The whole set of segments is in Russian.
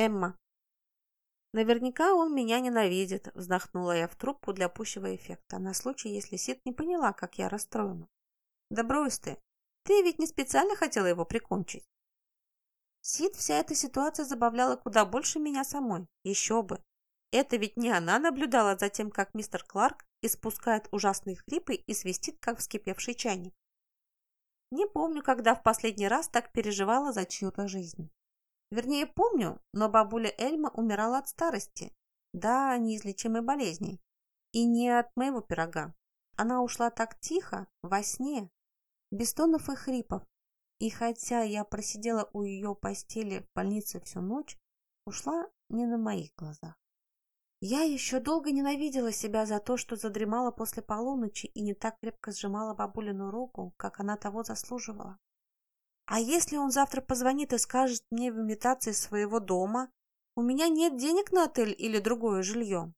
Эмма. Наверняка он меня ненавидит, вздохнула я в трубку для пущего эффекта, на случай, если Сид не поняла, как я расстроена. Да брось ты, ты ведь не специально хотела его прикончить. Сид вся эта ситуация забавляла куда больше меня самой. Еще бы. Это ведь не она наблюдала за тем, как мистер Кларк испускает ужасные хрипы и свистит, как вскипевший чайник. Не помню, когда в последний раз так переживала за чью-то жизнь. Вернее, помню, но бабуля Эльма умирала от старости. Да, неизлечимой болезни. И не от моего пирога. Она ушла так тихо, во сне, без тонов и хрипов. И хотя я просидела у ее постели в больнице всю ночь, ушла не на моих глазах. Я еще долго ненавидела себя за то, что задремала после полуночи и не так крепко сжимала бабулину руку, как она того заслуживала. А если он завтра позвонит и скажет мне в имитации своего дома, у меня нет денег на отель или другое жилье?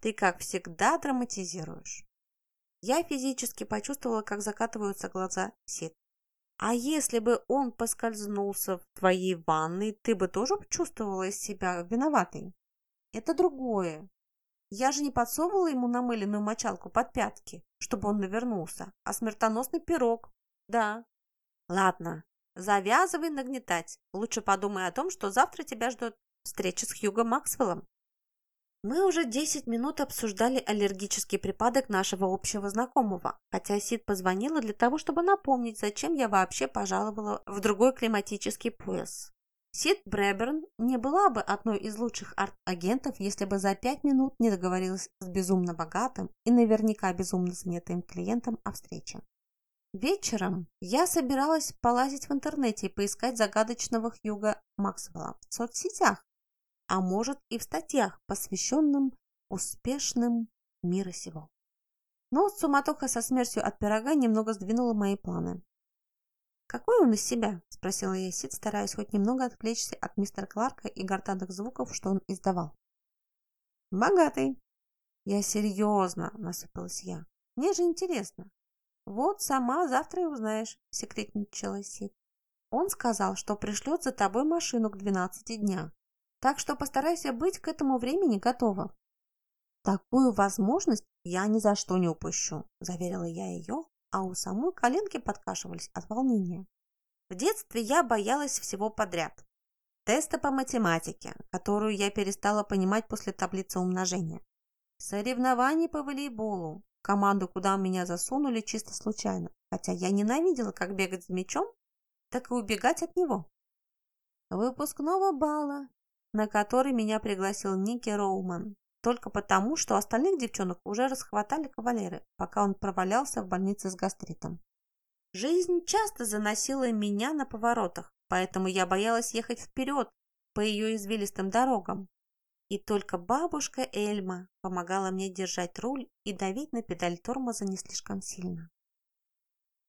Ты, как всегда, драматизируешь. Я физически почувствовала, как закатываются глаза Сид. А если бы он поскользнулся в твоей ванной, ты бы тоже чувствовала себя виноватой? Это другое. Я же не подсовывала ему намыленную мочалку под пятки, чтобы он навернулся, а смертоносный пирог. Да. Ладно, Завязывай нагнетать. Лучше подумай о том, что завтра тебя ждет встреча с Хьюго Максвеллом. Мы уже 10 минут обсуждали аллергический припадок нашего общего знакомого, хотя Сид позвонила для того, чтобы напомнить, зачем я вообще пожаловала в другой климатический пояс. Сид Бреберн не была бы одной из лучших арт-агентов, если бы за пять минут не договорилась с безумно богатым и наверняка безумно занятым клиентом о встрече. Вечером я собиралась полазить в интернете и поискать загадочного Хьюга Максвелла в соцсетях, а может и в статьях, посвященным успешным мира сего. Но суматоха со смертью от пирога немного сдвинула мои планы. «Какой он из себя?» – спросила я Сид, стараясь хоть немного отвлечься от мистера Кларка и гортанных звуков, что он издавал. «Богатый». «Я серьезно», – насыпалась я. «Мне же интересно, «Вот сама завтра и узнаешь», — секретничала Сид. «Он сказал, что пришлет за тобой машину к двенадцати дня, так что постарайся быть к этому времени готова». «Такую возможность я ни за что не упущу», — заверила я ее, а у самой коленки подкашивались от волнения. В детстве я боялась всего подряд. Теста по математике, которую я перестала понимать после таблицы умножения. Соревнований по волейболу, команду, куда меня засунули чисто случайно, хотя я ненавидела как бегать с мячом, так и убегать от него. Выпускного бала, на который меня пригласил Ники Роуман, только потому, что остальных девчонок уже расхватали кавалеры, пока он провалялся в больнице с гастритом. Жизнь часто заносила меня на поворотах, поэтому я боялась ехать вперед по ее извилистым дорогам, и только бабушка Эльма помогала мне держать руль и давить на педаль тормоза не слишком сильно.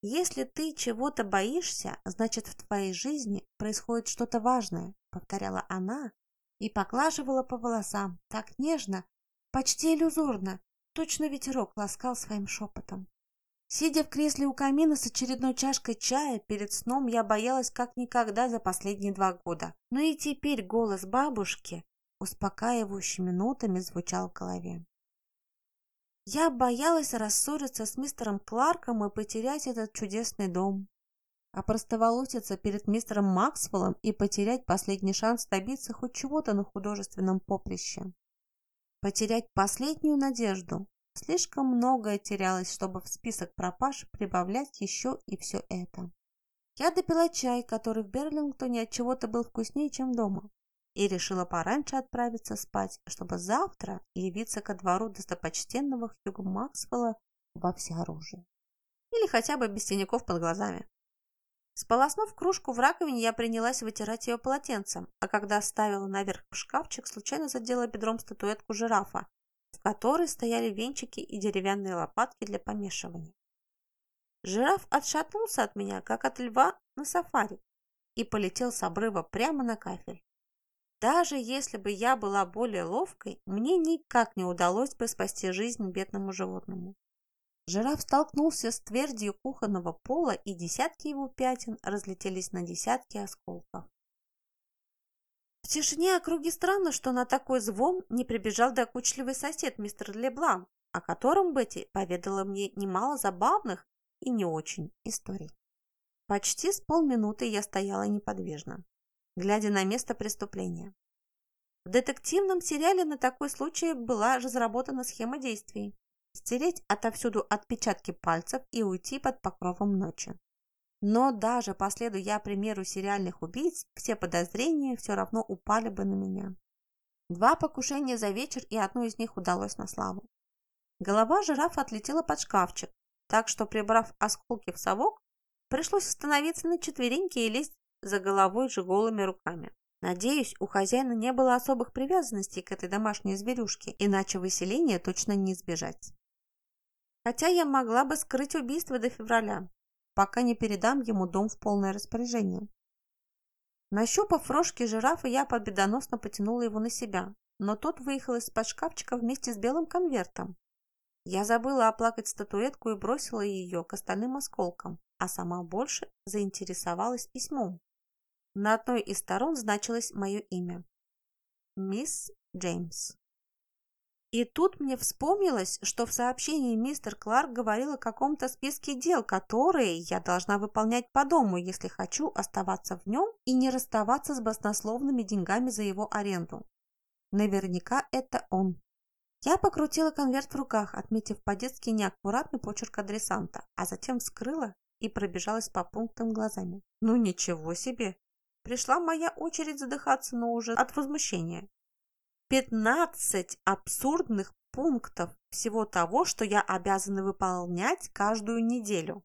«Если ты чего-то боишься, значит, в твоей жизни происходит что-то важное», — повторяла она и поглаживала по волосам так нежно, почти иллюзорно, точно ветерок ласкал своим шепотом. Сидя в кресле у камина с очередной чашкой чая, перед сном я боялась как никогда за последние два года. Но и теперь голос бабушки успокаивающими нотами звучал в голове. Я боялась рассориться с мистером Кларком и потерять этот чудесный дом, а простоволоситься перед мистером Максвеллом и потерять последний шанс добиться хоть чего-то на художественном поприще. Потерять последнюю надежду. Слишком многое терялось, чтобы в список пропаж прибавлять еще и все это. Я допила чай, который в Берлингтоне от чего-то был вкуснее, чем дома и решила пораньше отправиться спать, чтобы завтра явиться ко двору достопочтенного Хьюга Максвелла во всеоружии. Или хотя бы без синяков под глазами. Сполоснув кружку в раковине, я принялась вытирать ее полотенцем, а когда ставила наверх в шкафчик, случайно задела бедром статуэтку жирафа, в которой стояли венчики и деревянные лопатки для помешивания. Жираф отшатнулся от меня, как от льва на сафари, и полетел с обрыва прямо на кафель. Даже если бы я была более ловкой, мне никак не удалось бы спасти жизнь бедному животному. Жираф столкнулся с твердью кухонного пола, и десятки его пятен разлетелись на десятки осколков. В тишине округи странно, что на такой звон не прибежал докучливый сосед мистер Леблан, о котором Бетти поведала мне немало забавных и не очень историй. Почти с полминуты я стояла неподвижно, глядя на место преступления. В детективном сериале на такой случай была разработана схема действий. Стереть отовсюду отпечатки пальцев и уйти под покровом ночи. Но даже последуя примеру сериальных убийц, все подозрения все равно упали бы на меня. Два покушения за вечер, и одно из них удалось на славу. Голова жирафа отлетела под шкафчик, так что, прибрав осколки в совок, пришлось остановиться на четвереньке и лезть за головой же голыми руками. Надеюсь, у хозяина не было особых привязанностей к этой домашней зверюшке, иначе выселения точно не избежать. Хотя я могла бы скрыть убийство до февраля, пока не передам ему дом в полное распоряжение. Нащупав рожки жирафа, я победоносно потянула его на себя, но тот выехал из-под шкафчика вместе с белым конвертом. Я забыла оплакать статуэтку и бросила ее к остальным осколкам, а сама больше заинтересовалась письмом. На одной из сторон значилось мое имя. Мисс Джеймс. И тут мне вспомнилось, что в сообщении мистер Кларк говорил о каком-то списке дел, которые я должна выполнять по дому, если хочу оставаться в нем и не расставаться с баснословными деньгами за его аренду. Наверняка это он. Я покрутила конверт в руках, отметив по-детски неаккуратный почерк адресанта, а затем вскрыла и пробежалась по пунктам глазами. Ну ничего себе! Пришла моя очередь задыхаться, но уже от возмущения. 15 абсурдных пунктов всего того, что я обязана выполнять каждую неделю.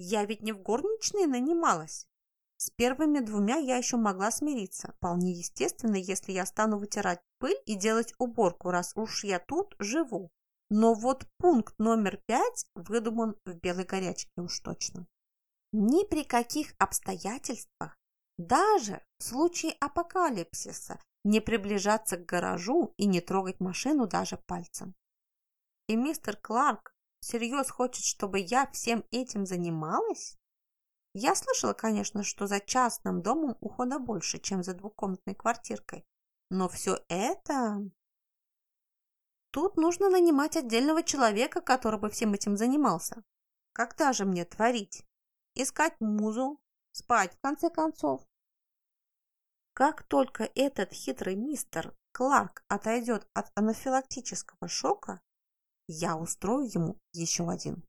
Я ведь не в горничные нанималась. С первыми двумя я еще могла смириться. Вполне естественно, если я стану вытирать пыль и делать уборку, раз уж я тут живу. Но вот пункт номер пять выдуман в белой горячке уж точно. Ни при каких обстоятельствах, даже в случае апокалипсиса, не приближаться к гаражу и не трогать машину даже пальцем. И мистер Кларк всерьез хочет, чтобы я всем этим занималась? Я слышала, конечно, что за частным домом ухода больше, чем за двухкомнатной квартиркой. Но все это... Тут нужно нанимать отдельного человека, который бы всем этим занимался. Когда же мне творить? Искать музу? Спать, в конце концов? Как только этот хитрый мистер Кларк отойдет от анафилактического шока, я устрою ему еще один.